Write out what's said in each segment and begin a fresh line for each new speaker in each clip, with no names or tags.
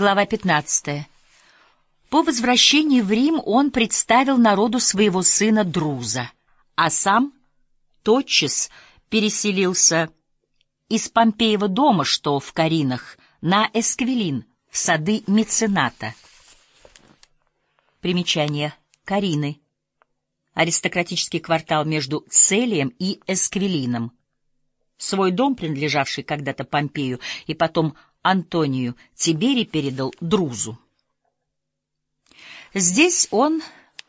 Глава 15. По возвращении в Рим он представил народу своего сына Друза, а сам тотчас переселился из Помпеева дома, что в Каринах, на Эсквилин, в сады мецената. Примечание. Карины. Аристократический квартал между Целием и Эсквилином. Свой дом, принадлежавший когда-то Помпею и потом Антонию, Тиберий передал Друзу. Здесь он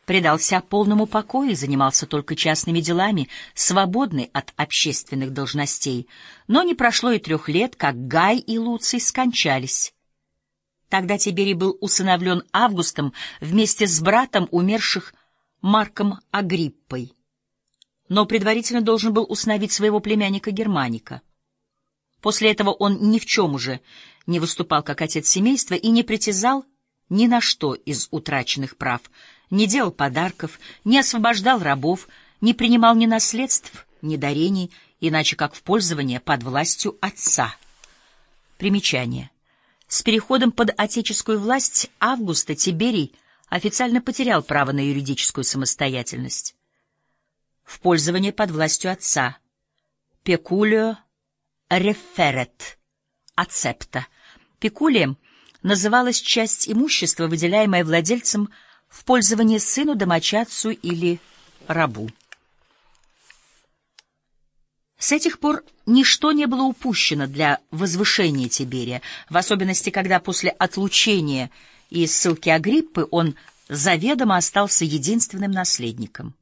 предался полному покою и занимался только частными делами, свободный от общественных должностей. Но не прошло и трех лет, как Гай и Луций скончались. Тогда Тиберий был усыновлен Августом вместе с братом умерших Марком Агриппой, но предварительно должен был усыновить своего племянника Германика. После этого он ни в чем уже не выступал как отец семейства и не притязал ни на что из утраченных прав — не делал подарков, не освобождал рабов, не принимал ни наследств, ни дарений, иначе как в пользование под властью отца. Примечание. С переходом под отеческую власть Августа Тиберий официально потерял право на юридическую самостоятельность. В пользование под властью отца. Пекулио реферет. Ацепта. Пекулием называлась часть имущества, выделяемая владельцем в пользование сыну, домочадцу или рабу. С этих пор ничто не было упущено для возвышения Тиберия, в особенности, когда после отлучения и ссылки Агриппы он заведомо остался единственным наследником.